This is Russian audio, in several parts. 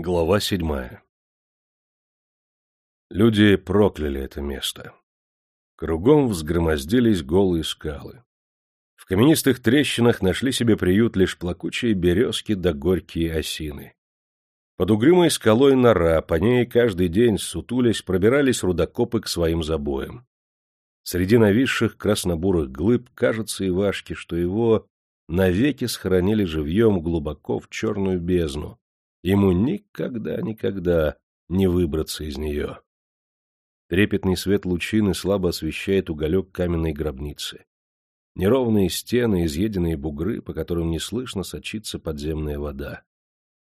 Глава седьмая Люди прокляли это место. Кругом взгромоздились голые скалы. В каменистых трещинах нашли себе приют лишь плакучие березки да горькие осины. Под угрюмой скалой нора, по ней каждый день, сутулясь, пробирались рудокопы к своим забоям. Среди нависших краснобурых глыб кажется Ивашке, что его навеки схоронили живьем глубоко в черную бездну, Ему никогда-никогда не выбраться из нее. Трепетный свет лучины слабо освещает уголек каменной гробницы. Неровные стены, изъеденные бугры, по которым неслышно сочится подземная вода.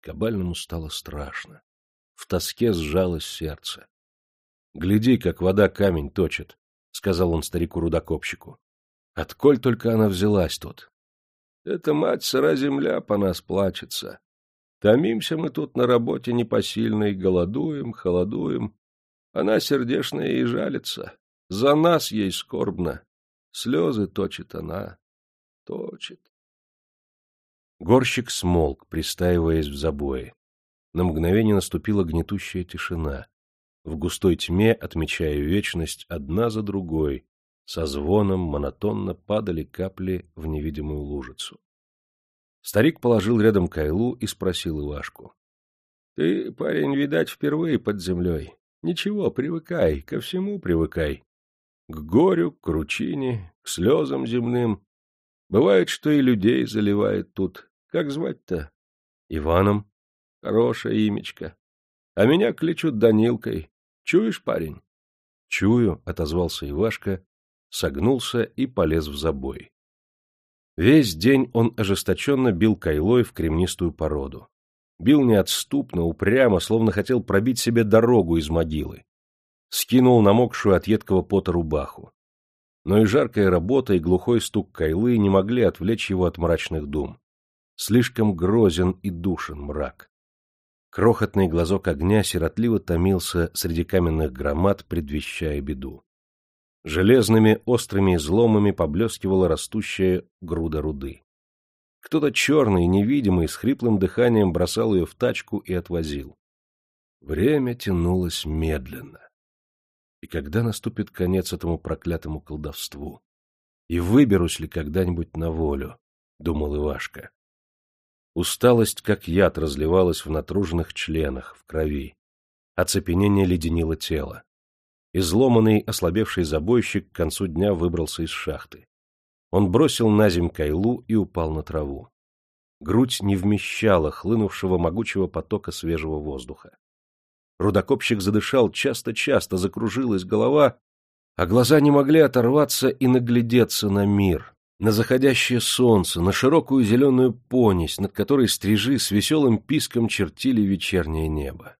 Кабальному стало страшно. В тоске сжалось сердце. — Гляди, как вода камень точит, — сказал он старику-рудокопщику. — Отколь только она взялась тут? — Это мать сыра земля по нас плачется, Томимся мы тут на работе непосильной, голодуем, холодуем. Она сердешная и жалится. За нас ей скорбно. Слезы точит она. Точит. Горщик смолк, пристаиваясь в забое. На мгновение наступила гнетущая тишина. В густой тьме, отмечая вечность, одна за другой, со звоном монотонно падали капли в невидимую лужицу. Старик положил рядом кайлу и спросил Ивашку. — Ты, парень, видать, впервые под землей. Ничего, привыкай, ко всему привыкай. К горю, к кручине, к слезам земным. Бывает, что и людей заливает тут. Как звать-то? — Иваном. — Хорошее имечко. А меня кличут Данилкой. Чуешь, парень? — Чую, — отозвался Ивашка, согнулся и полез в забой. Весь день он ожесточенно бил кайлой в кремнистую породу. Бил неотступно, упрямо, словно хотел пробить себе дорогу из могилы. Скинул намокшую от едкого пота рубаху. Но и жаркая работа, и глухой стук кайлы не могли отвлечь его от мрачных дум. Слишком грозен и душен мрак. Крохотный глазок огня сиротливо томился среди каменных громад, предвещая беду. Железными острыми изломами поблескивала растущая груда руды. Кто-то черный, невидимый, с хриплым дыханием бросал ее в тачку и отвозил. Время тянулось медленно. И когда наступит конец этому проклятому колдовству? И выберусь ли когда-нибудь на волю? — думал Ивашка. Усталость, как яд, разливалась в натруженных членах, в крови. Оцепенение леденило тело. Изломанный, ослабевший забойщик к концу дня выбрался из шахты. Он бросил на земь кайлу и упал на траву. Грудь не вмещала хлынувшего могучего потока свежего воздуха. Рудокопщик задышал часто-часто, закружилась голова, а глаза не могли оторваться и наглядеться на мир, на заходящее солнце, на широкую зеленую понись, над которой стрижи с веселым писком чертили вечернее небо.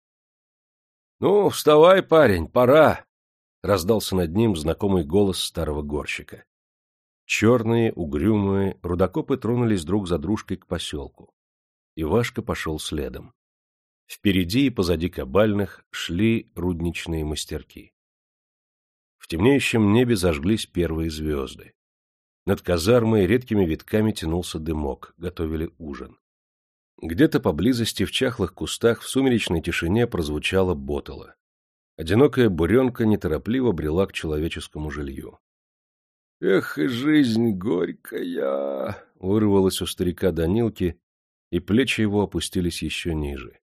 — Ну, вставай, парень, пора! Раздался над ним знакомый голос старого горщика. Черные, угрюмые, рудокопы тронулись друг за дружкой к поселку. Ивашка пошел следом. Впереди и позади кабальных шли рудничные мастерки. В темнеющем небе зажглись первые звезды. Над казармой редкими витками тянулся дымок, готовили ужин. Где-то поблизости в чахлых кустах в сумеречной тишине прозвучало ботало. Одинокая буренка неторопливо брела к человеческому жилью. — Эх, и жизнь горькая! — вырвалось у старика Данилки, и плечи его опустились еще ниже.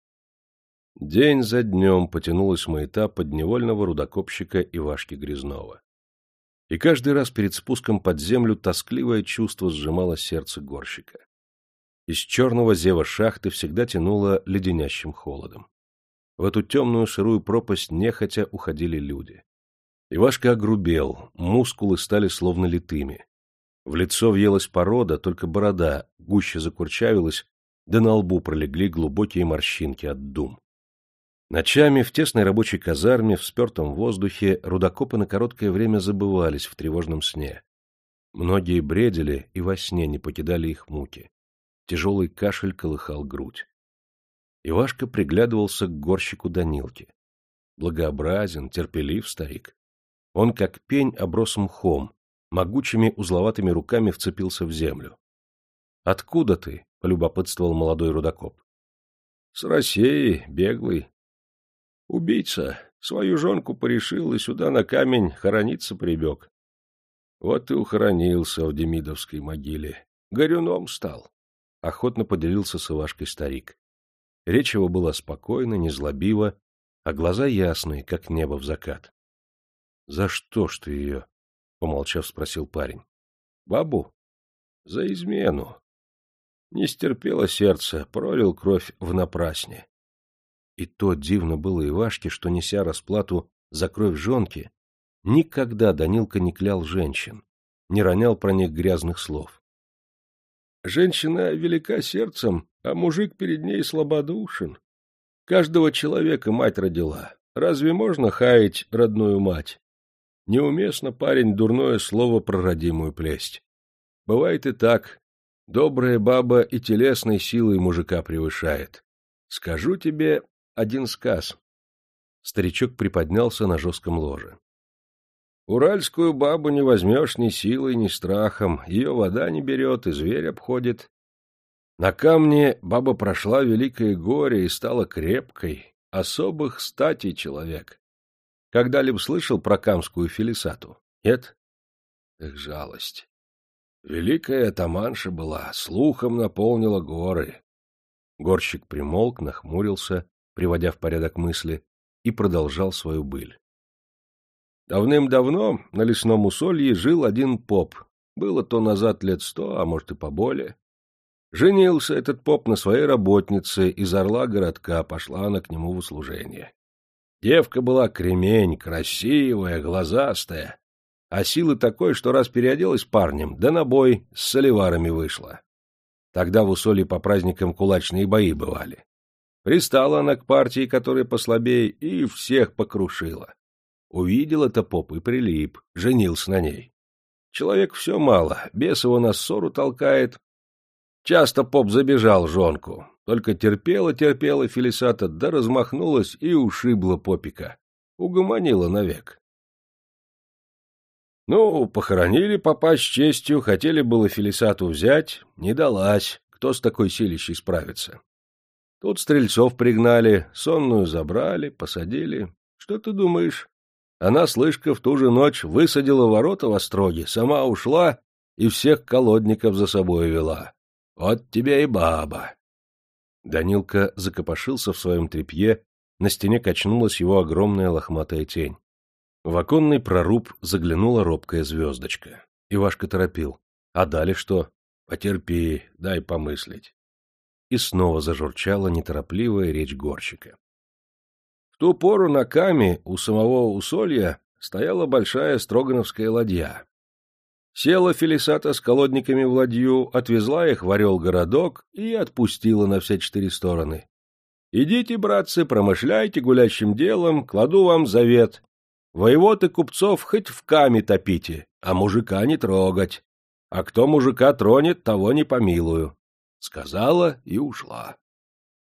День за днем потянулась маята подневольного рудокопщика Ивашки Грязнова. И каждый раз перед спуском под землю тоскливое чувство сжимало сердце горщика. Из черного зева шахты всегда тянуло леденящим холодом. В эту темную сырую пропасть нехотя уходили люди. Ивашка огрубел, мускулы стали словно литыми. В лицо въелась порода, только борода гуще закурчавилась, да на лбу пролегли глубокие морщинки от дум. Ночами в тесной рабочей казарме, в спертом воздухе, рудокопы на короткое время забывались в тревожном сне. Многие бредили и во сне не покидали их муки. Тяжелый кашель колыхал грудь. Ивашка приглядывался к горщику Данилки. Благообразен, терпелив старик. Он, как пень, оброс мхом, могучими узловатыми руками вцепился в землю. — Откуда ты? — полюбопытствовал молодой рудокоп. С Россией, беглый. Убийца свою жонку порешил и сюда на камень хорониться прибег. Вот и ухоронился в Демидовской могиле. Горюном стал. Охотно поделился с Ивашкой старик. Речь его была спокойна, незлобива, а глаза ясные, как небо в закат. — За что ж ты ее? — помолчав, спросил парень. — Бабу? — За измену. Не стерпело сердце, пролил кровь в напрасне. И то дивно было Ивашке, что, неся расплату за кровь жонки, никогда Данилка не клял женщин, не ронял про них грязных слов. Женщина велика сердцем, а мужик перед ней слабодушен. Каждого человека мать родила. Разве можно хаять родную мать? Неуместно парень дурное слово про родимую плесть. Бывает и так. Добрая баба и телесной силой мужика превышает. Скажу тебе один сказ. Старичок приподнялся на жестком ложе. Уральскую бабу не возьмешь ни силой, ни страхом, ее вода не берет и зверь обходит. На камне баба прошла великое горе и стала крепкой, особых статей человек. Когда-либо слышал про камскую филисату? Нет? Эх, жалость. Великая атаманша была, слухом наполнила горы. Горщик примолк, нахмурился, приводя в порядок мысли, и продолжал свою быль. Давным-давно на лесном усолье жил один поп. Было то назад лет сто, а может и поболее. Женился этот поп на своей работнице, из орла городка пошла она к нему в услужение. Девка была кремень, красивая, глазастая, а силы такой, что раз переоделась парнем, да на бой с соливарами вышла. Тогда в усолье по праздникам кулачные бои бывали. Пристала она к партии, которая послабее, и всех покрушила. Увидел это поп и прилип, женился на ней. Человек все мало, бес его на ссору толкает. Часто поп забежал жонку, только терпела-терпела Фелисата, да размахнулась и ушибла попика. Угомонила навек. Ну, похоронили попа с честью, хотели было Фелисату взять, не далась, кто с такой силищей справится. Тут стрельцов пригнали, сонную забрали, посадили. Что ты думаешь? Она, слышка, в ту же ночь высадила ворота в остроге, сама ушла и всех колодников за собой вела. Вот тебе и баба. Данилка закопошился в своем тряпье, на стене качнулась его огромная лохматая тень. В оконный проруб заглянула робкая звездочка. Ивашка торопил. А дали что? Потерпи, дай помыслить. И снова зажурчала неторопливая речь горщика. В ту пору на Каме у самого усолья стояла большая строгановская ладья. Села Фелисата с колодниками в ладью, отвезла их в орел городок и отпустила на все четыре стороны. «Идите, братцы, промышляйте гулящим делом, кладу вам завет. Воевод и купцов хоть в каме топите, а мужика не трогать. А кто мужика тронет, того не помилую». Сказала и ушла.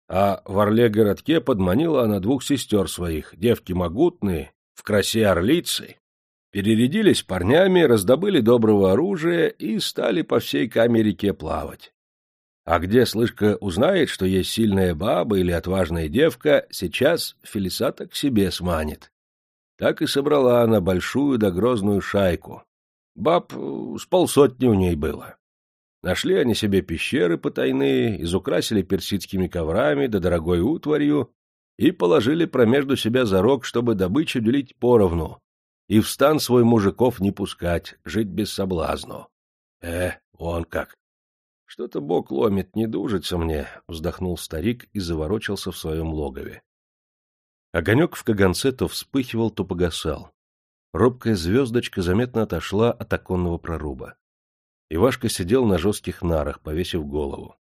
А в Орле-городке подманила она двух сестер своих, девки могутные, в красе орлицы. Перерядились парнями, раздобыли доброго оружия и стали по всей камерике плавать. А где Слышка узнает, что есть сильная баба или отважная девка, сейчас Фелисата к себе сманит. Так и собрала она большую да грозную шайку. Баб с полсотни у ней было. Нашли они себе пещеры потайные, изукрасили персидскими коврами да дорогой утварью и положили промежду себя зарок, чтобы добычу делить поровну, и в стан свой мужиков не пускать, жить без соблазну. Э, он как! Что-то бог ломит, не дужится мне, — вздохнул старик и заворочился в своем логове. Огонек в каганце то вспыхивал, то погасал. Робкая звездочка заметно отошла от оконного проруба. Ивашка сидел на жестких нарах, повесив голову.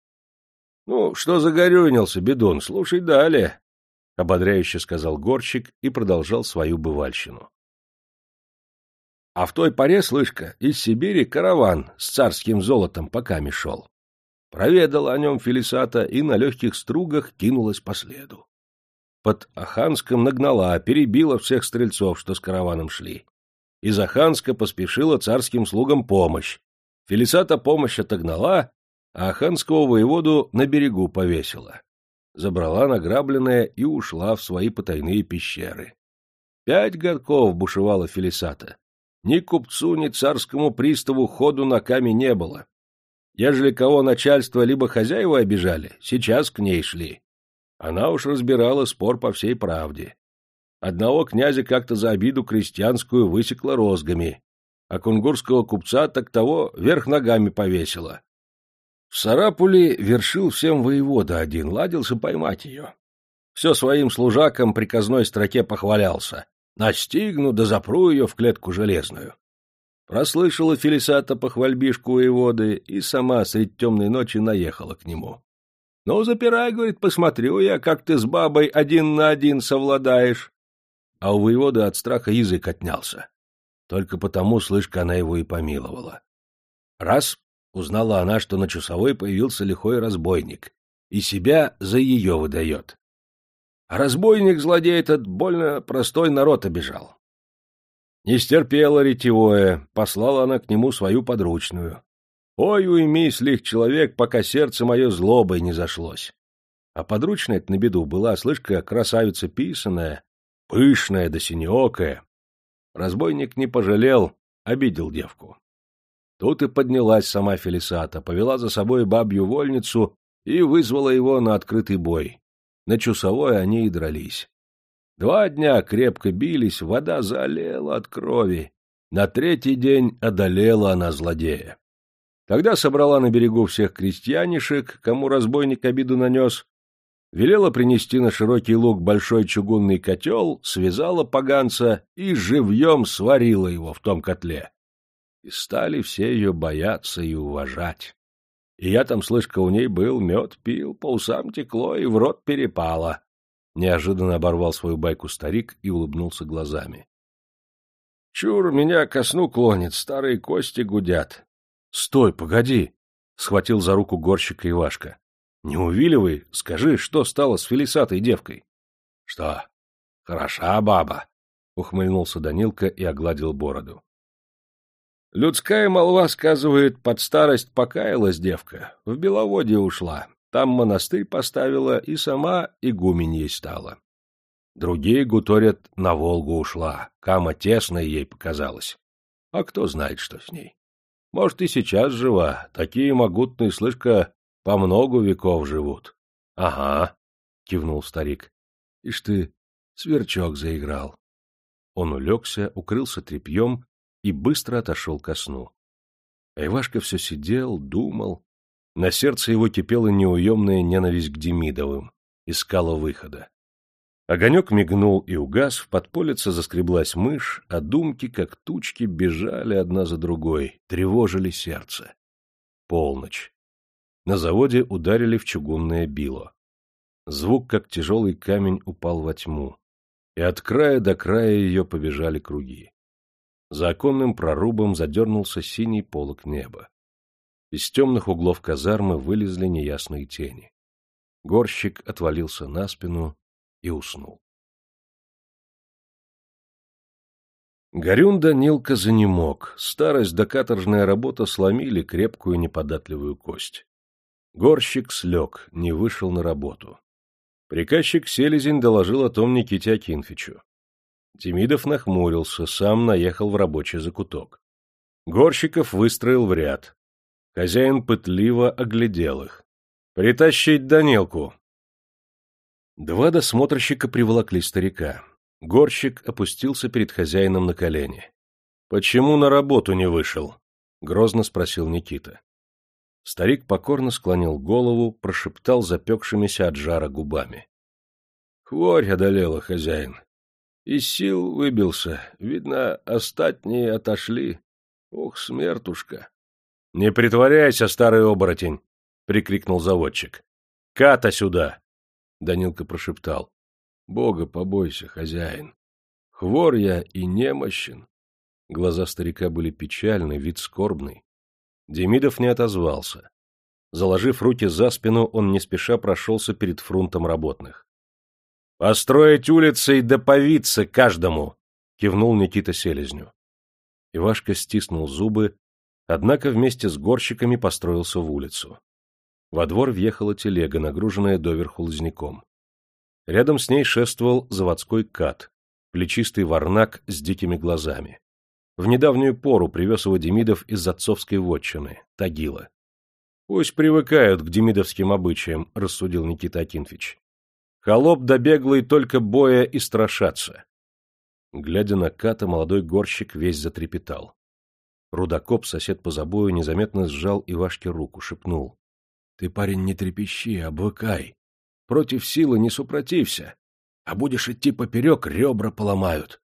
— Ну, что загорюнился, бедун, слушай далее, — ободряюще сказал горщик и продолжал свою бывальщину. А в той поре, слышка, из Сибири караван с царским золотом поками шел. Проведала о нем Фелисата и на легких стругах кинулась по следу. Под Аханском нагнала, перебила всех стрельцов, что с караваном шли. Из Аханска поспешила царским слугам помощь, Фелисата помощь отогнала, а ханского воеводу на берегу повесила. забрала награбленное и ушла в свои потайные пещеры. Пять годков бушевала Фелисата. Ни купцу, ни царскому приставу ходу на камень не было. Ежели кого начальство либо хозяева обижали, сейчас к ней шли. Она уж разбирала спор по всей правде. Одного князя как-то за обиду крестьянскую высекла розгами, а кунгурского купца так того вверх ногами повесила. В Сарапуле вершил всем воевода один, ладился поймать ее. Все своим служакам приказной строке похвалялся. Настигну да запру ее в клетку железную. Прослышала Фелисата похвальбишку воеводы и сама средь темной ночи наехала к нему. — Ну, запирай, — говорит, — посмотрю я, как ты с бабой один на один совладаешь. А у воеводы от страха язык отнялся. Только потому, слышка, она его и помиловала. Раз узнала она, что на часовой появился лихой разбойник, и себя за ее выдает. А разбойник-злодей этот больно простой народ обижал. Не стерпела ретевое, послала она к нему свою подручную. Ой, уйми, слих человек, пока сердце мое злобой не зашлось. А подручная на беду была, слышка, красавица писаная, пышная да синеокая. Разбойник не пожалел, обидел девку. Тут и поднялась сама Фелисата, повела за собой бабью вольницу и вызвала его на открытый бой. На часовой они и дрались. Два дня крепко бились, вода залила от крови. На третий день одолела она злодея. Тогда собрала на берегу всех крестьянишек, кому разбойник обиду нанес, велела принести на широкий луг большой чугунный котел, связала поганца и живьем сварила его в том котле. И стали все ее бояться и уважать. И я там, слышка, у ней был, мед пил, по усам текло и в рот перепало. Неожиданно оборвал свою байку старик и улыбнулся глазами. — Чур, меня ко сну клонит, старые кости гудят. — Стой, погоди! — схватил за руку горщика Ивашка. — Не увиливай, скажи, что стало с Фелисатой девкой? — Что? Хороша баба! — ухмыльнулся Данилка и огладил бороду. Людская молва сказывает, под старость покаялась девка, в Беловодье ушла, там монастырь поставила и сама игуменьей стала. Другие гуторят, на Волгу ушла, кама тесная ей показалась. А кто знает, что с ней. Может, и сейчас жива, такие могутные, слышка, по многу веков живут. — Ага, — кивнул старик. — Ишь ты, сверчок заиграл. Он улегся, укрылся тряпьем и быстро отошел ко сну. А Ивашка все сидел, думал. На сердце его кипела неуемная ненависть к Демидовым, искала выхода. Огонек мигнул и угас, в подполице заскреблась мышь, а думки, как тучки, бежали одна за другой, тревожили сердце. Полночь. На заводе ударили в чугунное било. Звук, как тяжелый камень, упал во тьму, и от края до края ее побежали круги. За оконным прорубом задернулся синий полог неба. Из темных углов казармы вылезли неясные тени. Горщик отвалился на спину и уснул. Горюнда Нилка занемог. Старость да каторжная работа сломили крепкую неподатливую кость. Горщик слег, не вышел на работу. Приказчик Селезень доложил о том Никите Акинфичу. Демидов нахмурился, сам наехал в рабочий закуток. Горщиков выстроил в ряд. Хозяин пытливо оглядел их. «Притащить Данилку!» Два досмотрщика приволокли старика. Горщик опустился перед хозяином на колени. «Почему на работу не вышел?» — грозно спросил Никита. Старик покорно склонил голову, прошептал запекшимися от жара губами. — Хворь одолела, хозяин. Из сил выбился. Видно, остатние отошли. Ох, смертушка! — Не притворяйся, старый оборотень! — прикрикнул заводчик. — Ката сюда! — Данилка прошептал. — Бога побойся, хозяин. Хвор я и немощен. Глаза старика были печальны, вид скорбный. Демидов не отозвался. Заложив руки за спину, он не спеша прошелся перед фронтом работных. Построить улицы и доповиться каждому, кивнул Никита Селезню. Ивашка стиснул зубы, однако вместе с горщиками построился в улицу. Во двор въехала телега, нагруженная доверху лозняком. Рядом с ней шествовал заводской кат, плечистый варнак с дикими глазами. В недавнюю пору привез его Демидов из отцовской вотчины, Тагила. — Пусть привыкают к демидовским обычаям, — рассудил Никита Акинфич. Холоп добеглый только боя и страшаться. Глядя на Ката, молодой горщик весь затрепетал. Рудокоп, сосед по забою, незаметно сжал Ивашке руку, шепнул. — Ты, парень, не трепещи, обвыкай. Против силы не супротився, а будешь идти поперек, ребра поломают.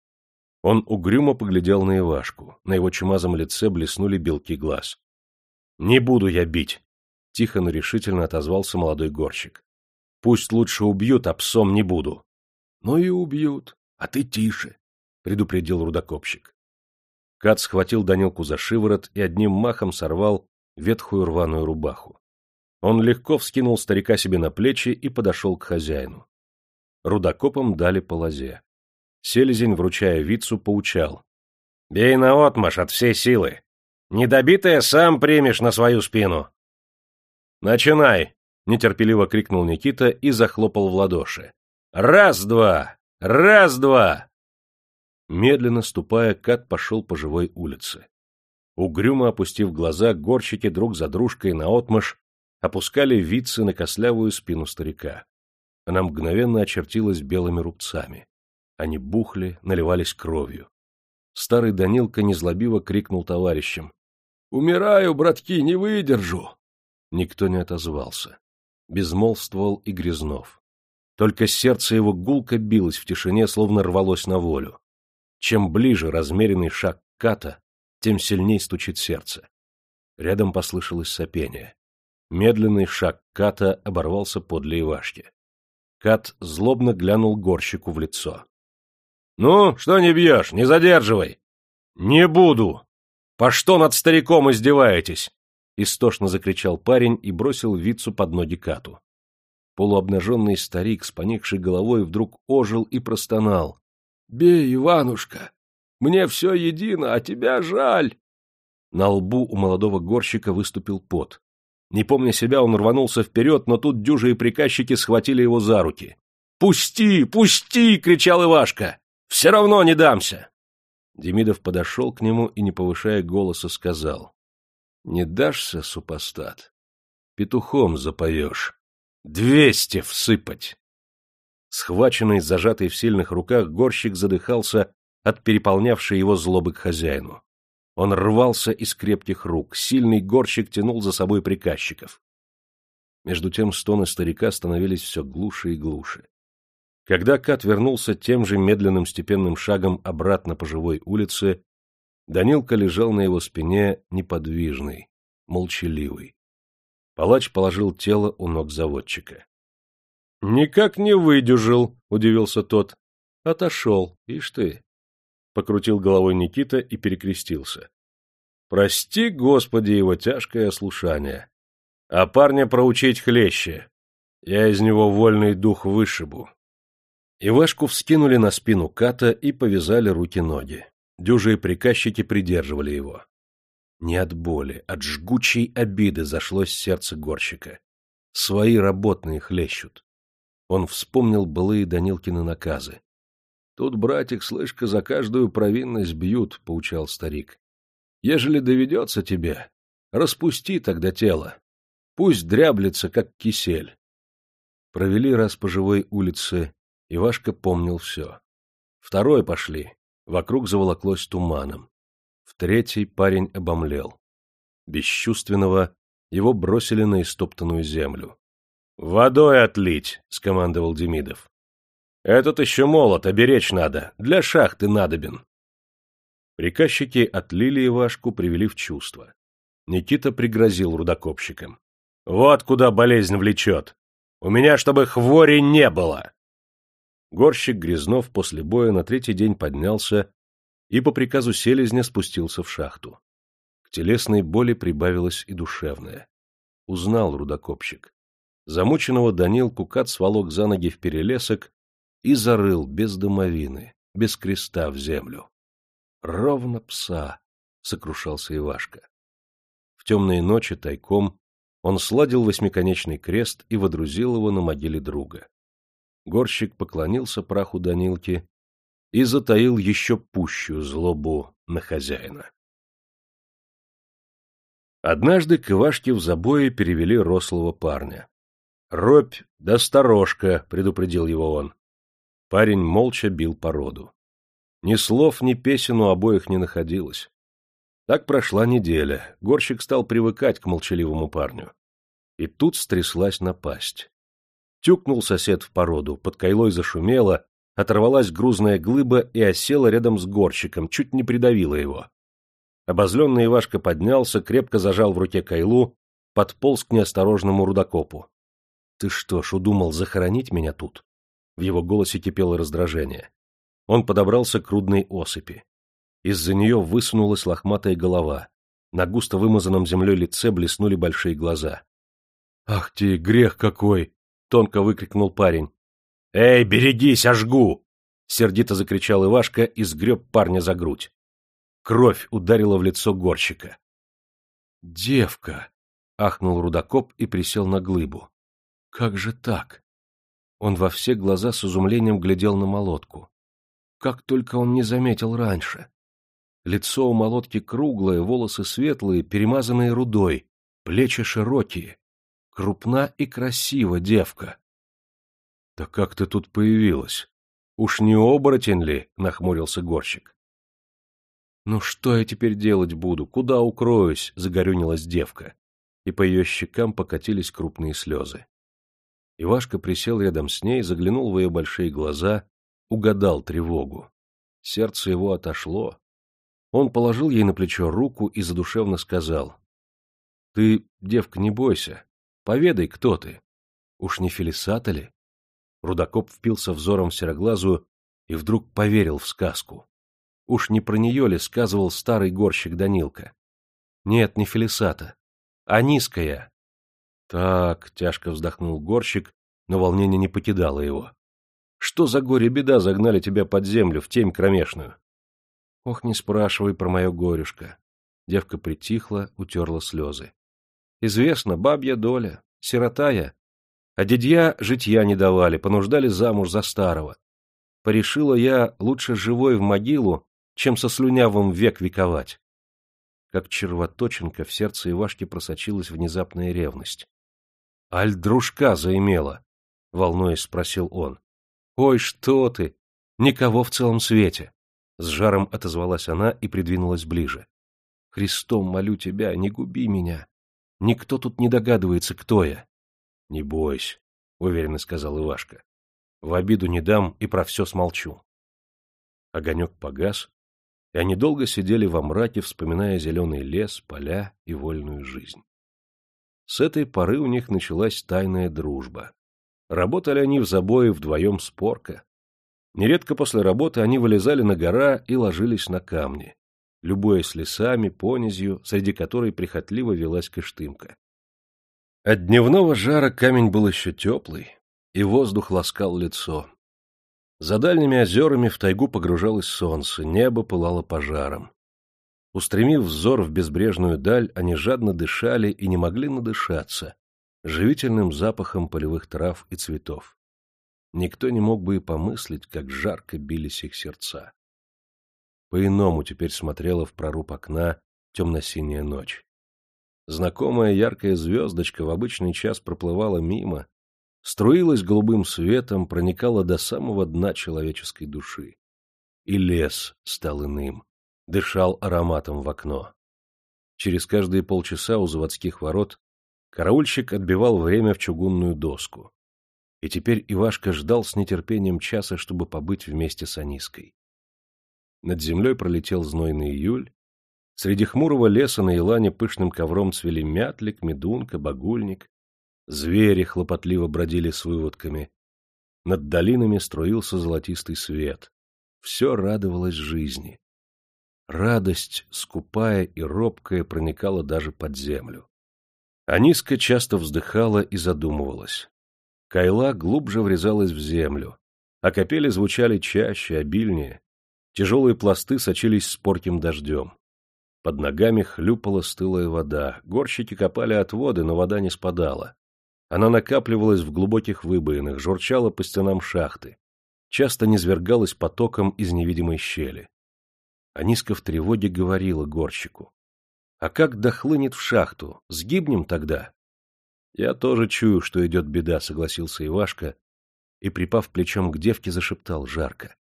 Он угрюмо поглядел на Ивашку. На его чумазом лице блеснули белки глаз. — Не буду я бить! — тихо, но решительно отозвался молодой горщик. — Пусть лучше убьют, а псом не буду. — Ну и убьют, а ты тише, — предупредил рудокопщик. Кат схватил Данилку за шиворот и одним махом сорвал ветхую рваную рубаху. Он легко вскинул старика себе на плечи и подошел к хозяину. Рудокопам дали по лозе. Селезень, вручая вицу, поучал. — Бей наотмашь от всей силы. Недобитое сам примешь на свою спину. — Начинай! — нетерпеливо крикнул Никита и захлопал в ладоши. — Раз-два! Раз-два! Медленно ступая, Кат пошел по живой улице. Угрюмо опустив глаза, горщики друг за дружкой наотмашь опускали вицы на кослявую спину старика. Она мгновенно очертилась белыми рубцами. Они бухли, наливались кровью. Старый Данилка незлобиво крикнул товарищам. — Умираю, братки, не выдержу! Никто не отозвался. Безмолвствовал и Грязнов. Только сердце его гулко билось в тишине, словно рвалось на волю. Чем ближе размеренный шаг ката, тем сильней стучит сердце. Рядом послышалось сопение. Медленный шаг ката оборвался подле Ивашки. Кат злобно глянул горщику в лицо. «Ну, что не бьешь? Не задерживай!» «Не буду! По что над стариком издеваетесь?» Истошно закричал парень и бросил вицу под ноги Кату. Полуобнаженный старик с поникшей головой вдруг ожил и простонал. «Бей, Иванушка! Мне все едино, а тебя жаль!» На лбу у молодого горщика выступил пот. Не помня себя, он рванулся вперед, но тут дюжие приказчики схватили его за руки. «Пусти! Пусти!» — кричал Ивашка. Все равно не дамся. Демидов подошел к нему и, не повышая голоса, сказал. — Не дашься, супостат? Петухом запоешь. Двести всыпать! Схваченный, зажатый в сильных руках, горщик задыхался от переполнявшей его злобы к хозяину. Он рвался из крепких рук, сильный горщик тянул за собой приказчиков. Между тем стоны старика становились все глуше и глуше. Когда Кат вернулся тем же медленным степенным шагом обратно по живой улице, Данилка лежал на его спине неподвижный, молчаливый. Палач положил тело у ног заводчика. — Никак не выдюжил, — удивился тот. — Отошел, ишь ты. Покрутил головой Никита и перекрестился. — Прости, Господи, его тяжкое ослушание. А парня проучить хлеще. Я из него вольный дух вышибу. Ивашку вскинули на спину ката и повязали руки-ноги. Дюжие приказчики придерживали его. Не от боли, от жгучей обиды зашлось сердце горщика. Свои работные хлещут. Он вспомнил былые Данилкины наказы. — Тут, братик, слышка, за каждую провинность бьют, — поучал старик. — Ежели доведется тебе, распусти тогда тело. Пусть дряблется, как кисель. Провели раз по живой улице Ивашка помнил все. Второе пошли. Вокруг заволоклось туманом. В третий парень обомлел. Бесчувственного его бросили на истоптанную землю. — Водой отлить! — скомандовал Демидов. — Этот еще молот, оберечь надо. Для шахты надобен. Приказчики отлили Ивашку, привели в чувство. Никита пригрозил рудокопщикам. — Вот куда болезнь влечет. У меня, чтобы хвори не было. Горщик Грязнов после боя на третий день поднялся и по приказу селезня спустился в шахту. К телесной боли прибавилась и душевная. Узнал рудокопщик. Замученного Данил Кукат сволок за ноги в перелесок и зарыл без домовины, без креста в землю. «Ровно пса!» — сокрушался Ивашка. В темные ночи тайком Он сладил восьмиконечный крест и водрузил его на могиле друга. Горщик поклонился праху Данилки и затаил еще пущую злобу на хозяина. Однажды к Ивашке в забое перевели рослого парня. — Робь да сторожка, — предупредил его он. Парень молча бил по роду. Ни слов, ни песен у обоих не находилось. Так прошла неделя, горщик стал привыкать к молчаливому парню. И тут стряслась напасть. Тюкнул сосед в породу, под кайлой зашумело, оторвалась грузная глыба и осела рядом с горщиком, чуть не придавила его. Обозленный Ивашка поднялся, крепко зажал в руке кайлу, подполз к неосторожному рудокопу. — Ты что ж, удумал захоронить меня тут? В его голосе кипело раздражение. Он подобрался к рудной осыпи. Из-за нее высунулась лохматая голова. На густо вымазанном землей лице блеснули большие глаза. — Ах ты, грех какой! — тонко выкрикнул парень. — Эй, берегись, ожгу! — сердито закричал Ивашка и сгреб парня за грудь. Кровь ударила в лицо горщика. «Девка!» — ахнул рудокоп и присел на глыбу. «Как же так?» Он во все глаза с изумлением глядел на молотку. Как только он не заметил раньше. Лицо у молотки круглое, волосы светлые, перемазанные рудой, плечи широкие. Крупна и красива девка. — Да как ты тут появилась? Уж не оборотень ли? — нахмурился горщик. «Ну что я теперь делать буду? Куда укроюсь?» — загорюнилась девка. И по ее щекам покатились крупные слезы. Ивашка присел рядом с ней, заглянул в ее большие глаза, угадал тревогу. Сердце его отошло. Он положил ей на плечо руку и задушевно сказал. — Ты, девка, не бойся. Поведай, кто ты. Уж не Фелисата ли? Рудокоп впился взором в сероглазую и вдруг поверил в сказку. Уж не про нее ли сказывал старый горщик Данилка? Нет, не Фелисата, а низкая. Так, тяжко вздохнул горщик, но волнение не покидало его. Что за горе-беда загнали тебя под землю, в темь кромешную? Ох, не спрашивай про мое горюшко. Девка притихла, утерла слезы. Известно, бабья доля, сирота я. А дядья житья не давали, понуждали замуж за старого. Порешила я лучше живой в могилу, чем со слюнявым век вековать. Как червоточинка в сердце Ивашки просочилась внезапная ревность. — Аль дружка заимела? — волнуясь спросил он. — Ой, что ты! Никого в целом свете! С жаром отозвалась она и придвинулась ближе. — Христом молю тебя, не губи меня. Никто тут не догадывается, кто я. — Не бойся, — уверенно сказал Ивашка. — В обиду не дам и про все смолчу. Огонек погас, и они долго сидели во мраке, вспоминая зеленый лес, поля и вольную жизнь. С этой поры у них началась тайная дружба. Работали они в забое вдвоем с порка. Нередко после работы они вылезали на гора и ложились на камни, любуясь лесами, понизью, среди которой прихотливо велась кыштымка. От дневного жара камень был еще теплый, и воздух ласкал лицо. За дальними озерами в тайгу погружалось солнце, небо пылало пожаром. Устремив взор в безбрежную даль, они жадно дышали и не могли надышаться живительным запахом полевых трав и цветов. Никто не мог бы и помыслить, как жарко бились их сердца. По-иному теперь смотрела в проруб окна темно-синяя ночь. Знакомая яркая звездочка в обычный час проплывала мимо, струилась голубым светом, проникала до самого дна человеческой души. И лес стал иным, дышал ароматом в окно. Через каждые полчаса у заводских ворот караульщик отбивал время в чугунную доску. И теперь Ивашка ждал с нетерпением часа, чтобы побыть вместе с Аниской. Над землей пролетел знойный июль. Среди хмурого леса на елане пышным ковром цвели мятлик, медунка, багульник. Звери хлопотливо бродили с выводками. Над долинами струился золотистый свет. Все радовалось жизни. Радость, скупая и робкая, проникала даже под землю. Аниска часто вздыхала и задумывалась. Кайла глубже врезалась в землю, а капели звучали чаще, обильнее. Тяжелые пласты сочились спорким дождем. Под ногами хлюпала стылая вода, горщики копали от воды, но вода не спадала. Она накапливалась в глубоких выбоинах, журчала по стенам шахты, часто низвергалась потоком из невидимой щели. Аниска в тревоге говорила горщику. — А как дохлынет в шахту? Сгибнем тогда? — Я тоже чую, что идет беда, — согласился Ивашка, и, припав плечом к девке, зашептал жарко. —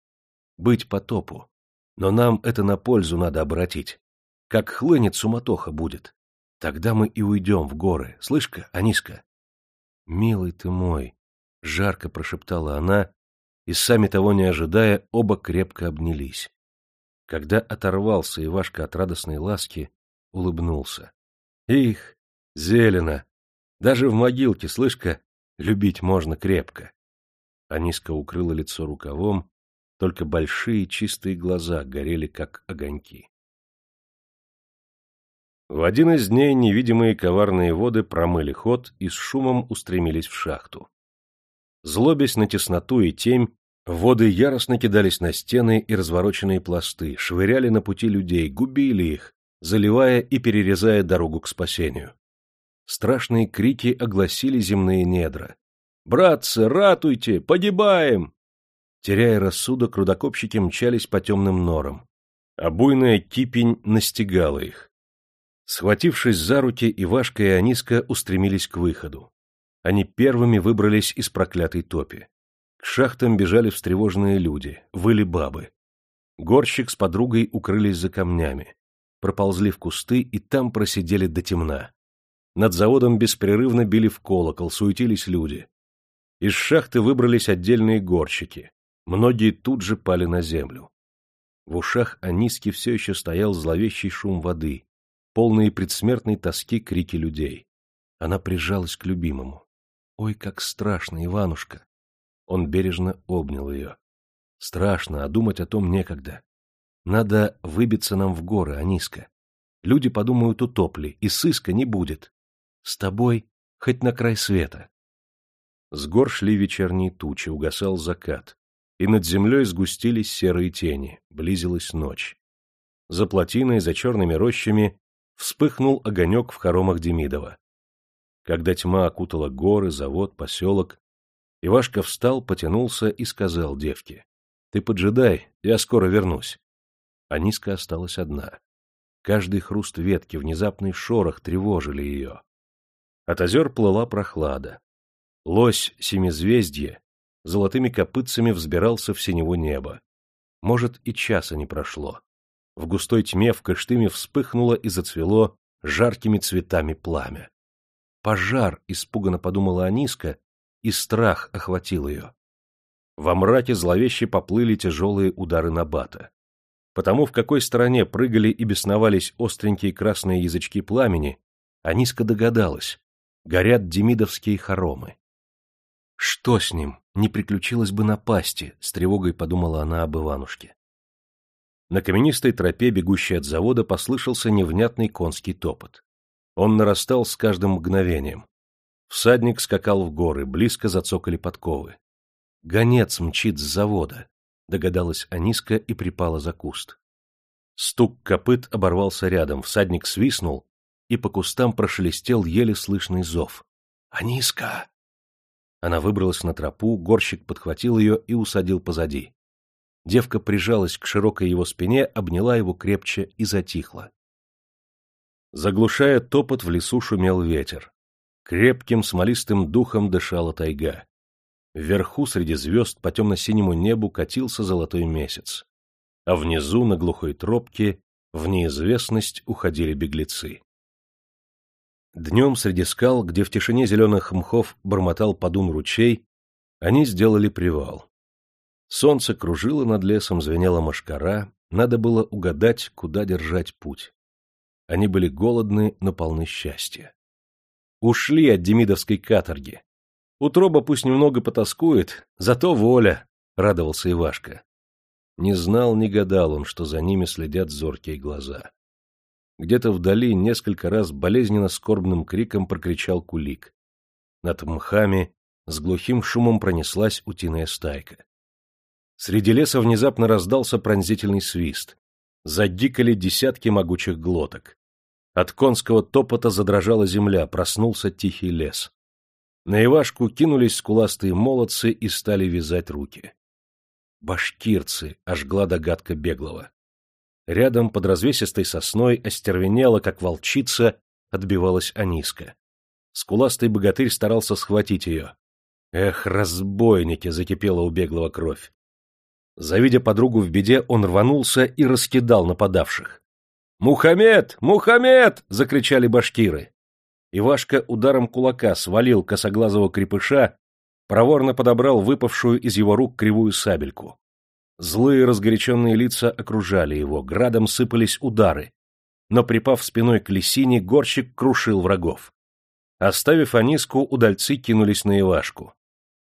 Быть потопу. Но нам это на пользу надо обратить. Как хлынет, суматоха будет. Тогда мы и уйдем в горы. Слышь-ка, Аниска? — Милый ты мой! — жарко прошептала она, и, сами того не ожидая, оба крепко обнялись. Когда оторвался Ивашка от радостной ласки, улыбнулся. — Их, зелено! Даже в могилке, слышь-ка, любить можно крепко. Аниска укрыла лицо рукавом, только большие чистые глаза горели, как огоньки. В один из дней невидимые коварные воды промыли ход и с шумом устремились в шахту. Злобясь на тесноту и темь, воды яростно кидались на стены и развороченные пласты, швыряли на пути людей, губили их, заливая и перерезая дорогу к спасению. Страшные крики огласили земные недра. «Братцы, ратуйте! Погибаем!» Теряя рассудок, рудокопщики мчались по темным норам, а буйная кипень настигала их. Схватившись за руки, Ивашка и Аниска устремились к выходу. Они первыми выбрались из проклятой топи. К шахтам бежали встревоженные люди, выли бабы. Горщик с подругой укрылись за камнями, проползли в кусты и там просидели до темна. Над заводом беспрерывно били в колокол, суетились люди. Из шахты выбрались отдельные горщики. Многие тут же пали на землю. В ушах Аниски все еще стоял зловещий шум воды, полные предсмертной тоски крики людей. Она прижалась к любимому. «Ой, как страшно, Иванушка!» Он бережно обнял ее. «Страшно, а думать о том некогда. Надо выбиться нам в горы, Аниска. Люди подумают, утопли, и сыска не будет. С тобой хоть на край света». С гор шли вечерние тучи, угасал закат, и над землей сгустились серые тени, близилась ночь. За плотиной, за черными рощами вспыхнул огонек в хоромах Демидова. Когда тьма окутала горы, завод, поселок, Ивашка встал, потянулся и сказал девке, — Ты поджидай, я скоро вернусь. А Низка осталась одна. Каждый хруст ветки, внезапный шорох тревожили ее. От озер плыла прохлада. Лось семизвездье золотыми копытцами взбирался в синего неба. Может, и часа не прошло. В густой тьме в кыштыме вспыхнуло и зацвело жаркими цветами пламя. «Пожар!» — испуганно подумала Аниска, и страх охватил ее. Во мраке зловеще поплыли тяжелые удары Набата. Потому в какой стороне прыгали и бесновались остренькие красные язычки пламени, Аниска догадалась — горят демидовские хоромы. Что с ним? Не приключилось бы напасти, с тревогой подумала она об Иванушке. На каменистой тропе, бегущей от завода, послышался невнятный конский топот. Он нарастал с каждым мгновением. Всадник скакал в горы, близко зацокали подковы. «Гонец мчит с завода», — догадалась Аниска и припала за куст. Стук копыт оборвался рядом, всадник свистнул, и по кустам прошелестел еле слышный зов. «Аниска!» Она выбралась на тропу, горщик подхватил ее и усадил позади. Девка прижалась к широкой его спине, обняла его крепче и затихла. Заглушая топот, в лесу шумел ветер. Крепким смолистым духом дышала тайга. Вверху, среди звезд, по темно-синему небу катился золотой месяц. А внизу, на глухой тропке, в неизвестность уходили беглецы. Днем среди скал, где в тишине зеленых мхов бормотал подун ручей, они сделали привал. Солнце кружило над лесом, звенела мошкара, надо было угадать, куда держать путь. Они были голодны, но полны счастья. Ушли от демидовской каторги. Утроба пусть немного потаскует, зато воля, — радовался Ивашка. Не знал, не гадал он, что за ними следят зоркие глаза. Где-то вдали несколько раз болезненно скорбным криком прокричал кулик. Над мхами с глухим шумом пронеслась утиная стайка. Среди леса внезапно раздался пронзительный свист. Задикали десятки могучих глоток. От конского топота задрожала земля, проснулся тихий лес. На Ивашку кинулись скуластые молодцы и стали вязать руки. Башкирцы, ожгла догадка беглого. Рядом под развесистой сосной остервенела, как волчица, отбивалась Аниска. Скуластый богатырь старался схватить ее. Эх, разбойники, закипела у беглого кровь. Завидя подругу в беде, он рванулся и раскидал нападавших. «Мухаммед! Мухаммед!» — закричали башкиры. Ивашка ударом кулака свалил косоглазого крепыша, проворно подобрал выпавшую из его рук кривую сабельку. Злые разгоряченные лица окружали его, градом сыпались удары. Но, припав спиной к лисине, горщик крушил врагов. Оставив Аниску, удальцы кинулись на Ивашку.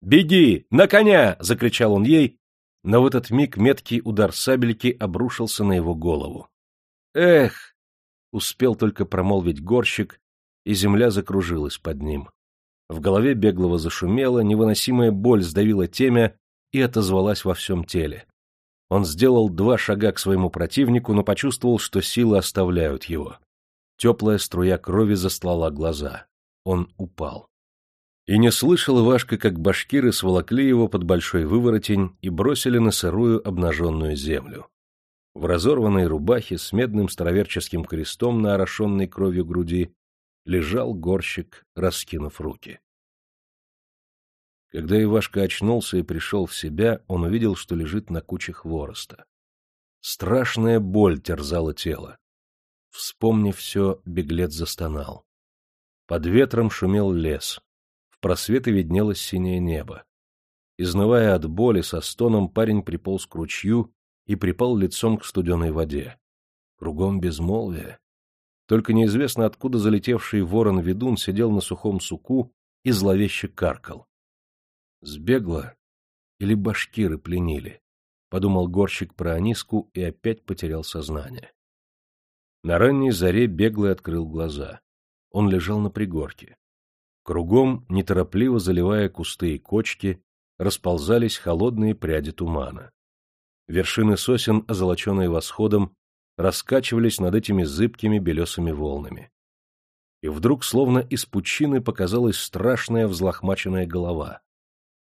«Беги! На коня!» — закричал он ей, но в этот миг меткий удар сабельки обрушился на его голову. «Эх!» — успел только промолвить горщик, и земля закружилась под ним. В голове беглого зашумело, невыносимая боль сдавила темя и отозвалась во всем теле. Он сделал два шага к своему противнику, но почувствовал, что силы оставляют его. Теплая струя крови застлала глаза. Он упал. И не слышал Ивашка, как башкиры сволокли его под большой выворотень и бросили на сырую обнаженную землю. В разорванной рубахе с медным староверческим крестом на орошенной кровью груди лежал горщик, раскинув руки. Когда Ивашка очнулся и пришел в себя, он увидел, что лежит на куче хвороста. Страшная боль терзала тело. Вспомнив все, беглец застонал. Под ветром шумел лес просветы виднелось синее небо. Изнывая от боли, со стоном парень приполз к ручью и припал лицом к студеной воде. Кругом безмолвие. Только неизвестно, откуда залетевший ворон-ведун сидел на сухом суку и зловеще каркал. Сбегла или башкиры пленили, — подумал горщик про Аниску и опять потерял сознание. На ранней заре беглый открыл глаза. Он лежал на пригорке. Кругом, неторопливо заливая кусты и кочки, расползались холодные пряди тумана. Вершины сосен, озолоченные восходом, раскачивались над этими зыбкими белесыми волнами. И вдруг, словно из пучины, показалась страшная взлохмаченная голова.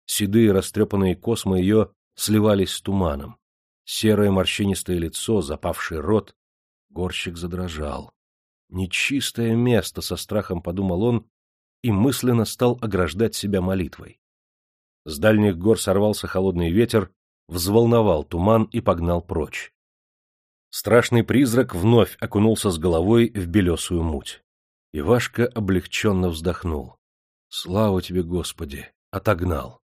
Седые растрепанные космы ее сливались с туманом. Серое морщинистое лицо, запавший рот. Горщик задрожал. Нечистое место, со страхом подумал он, и мысленно стал ограждать себя молитвой. С дальних гор сорвался холодный ветер, взволновал туман и погнал прочь. Страшный призрак вновь окунулся с головой в белесую муть. Ивашка облегченно вздохнул. Слава тебе, Господи! Отогнал.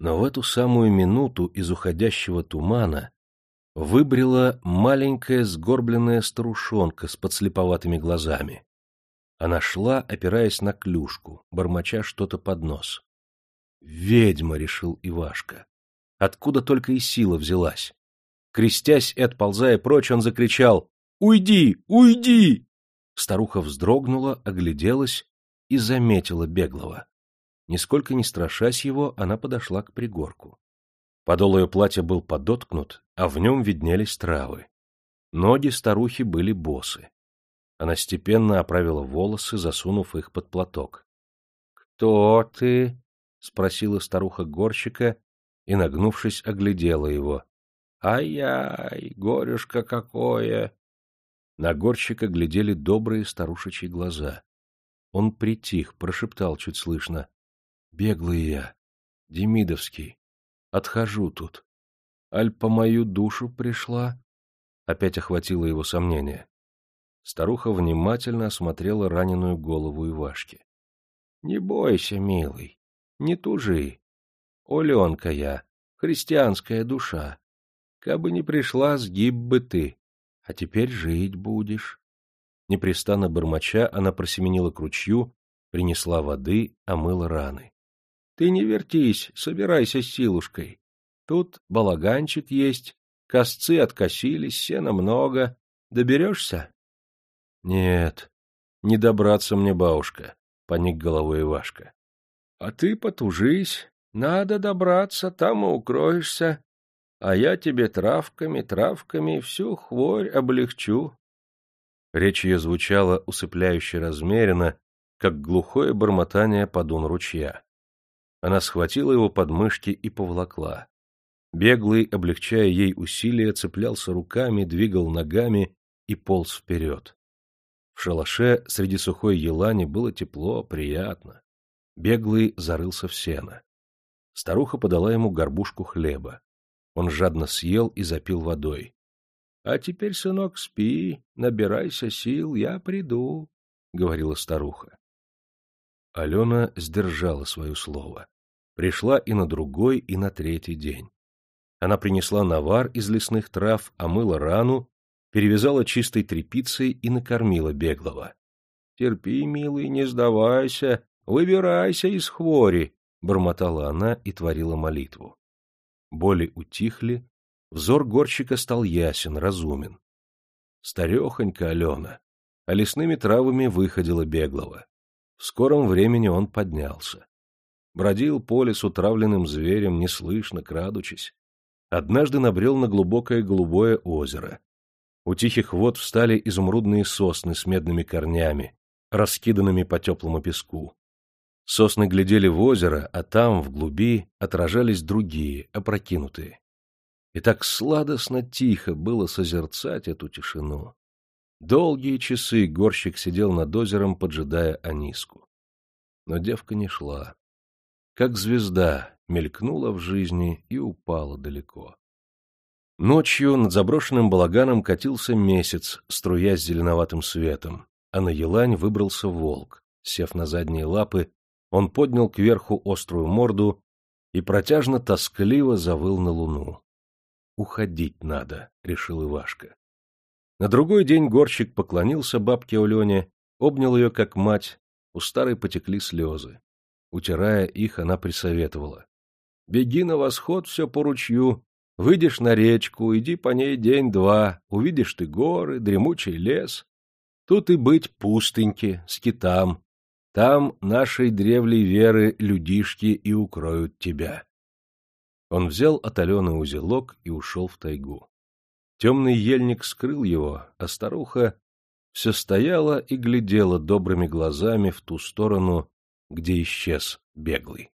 Но в эту самую минуту из уходящего тумана выбрела маленькая сгорбленная старушонка с подслеповатыми глазами. Она шла, опираясь на клюшку, бормоча что-то под нос. «Ведьма!» — решил Ивашка. Откуда только и сила взялась. Крестясь и отползая прочь, он закричал «Уйди! Уйди!» Старуха вздрогнула, огляделась и заметила беглого. Нисколько не страшась его, она подошла к пригорку. Подол ее платья был подоткнут, а в нем виднелись травы. Ноги старухи были босы. Она степенно оправила волосы, засунув их под платок. — Кто ты? — спросила старуха горщика и, нагнувшись, оглядела его. «Ай — горюшка какое! На горщика глядели добрые старушечьи глаза. Он притих, прошептал чуть слышно. — Беглый я, Демидовский. Отхожу тут. Аль по мою душу пришла? Опять охватило его сомнение. Старуха внимательно осмотрела раненую голову Ивашки. — Не бойся, милый, не тужи. Оленка я, христианская душа. Кабы не пришла, сгиб бы ты, а теперь жить будешь. Непрестанно бормоча, она просеменила к ручью, принесла воды, омыла раны. — Ты не вертись, собирайся с силушкой. Тут балаганчик есть, косцы откосились, сена много. Доберешься? — Нет, не добраться мне, бабушка, — поник головой Ивашка. — А ты потужись, надо добраться, там и укроешься. а я тебе травками, травками всю хворь облегчу. Речь ее звучала усыпляюще размеренно, как глухое бормотание подун ручья. Она схватила его под мышки и поволокла. Беглый, облегчая ей усилия, цеплялся руками, двигал ногами и полз вперед. В шалаше среди сухой елани было тепло, приятно. Беглый зарылся в сено. Старуха подала ему горбушку хлеба. Он жадно съел и запил водой. — А теперь, сынок, спи, набирайся сил, я приду, — говорила старуха. Алена сдержала свое слово. Пришла и на другой, и на третий день. Она принесла навар из лесных трав, омыла рану, перевязала чистой тряпицей и накормила беглого. — Терпи, милый, не сдавайся, выбирайся из хвори, — бормотала она и творила молитву. Боли утихли, взор горщика стал ясен, разумен. Старехонька Алена, а лесными травами выходила беглого. В скором времени он поднялся. Бродил по лесу травленным зверем, неслышно, крадучись. Однажды набрел на глубокое голубое озеро. У тихих вод встали изумрудные сосны с медными корнями, раскиданными по теплому песку. Сосны глядели в озеро, а там, в глуби, отражались другие, опрокинутые. И так сладостно тихо было созерцать эту тишину. Долгие часы горщик сидел над озером, поджидая Аниску. Но девка не шла. Как звезда мелькнула в жизни и упала далеко. Ночью над заброшенным балаганом катился месяц, струясь зеленоватым светом, а на елань выбрался волк. Сев на задние лапы, он поднял кверху острую морду и протяжно-тоскливо завыл на луну. «Уходить надо», — решил Ивашка. На другой день горщик поклонился бабке Алене, обнял ее как мать, у старой потекли слезы. Утирая их, она присоветовала. — Беги на восход все по ручью, выйдешь на речку, иди по ней день-два, увидишь ты горы, дремучий лес. Тут и быть пустыньки, скитам, там нашей древней веры людишки и укроют тебя. Он взял от Алены узелок и ушел в тайгу. Темный ельник скрыл его, а старуха все стояла и глядела добрыми глазами в ту сторону, где исчез беглый.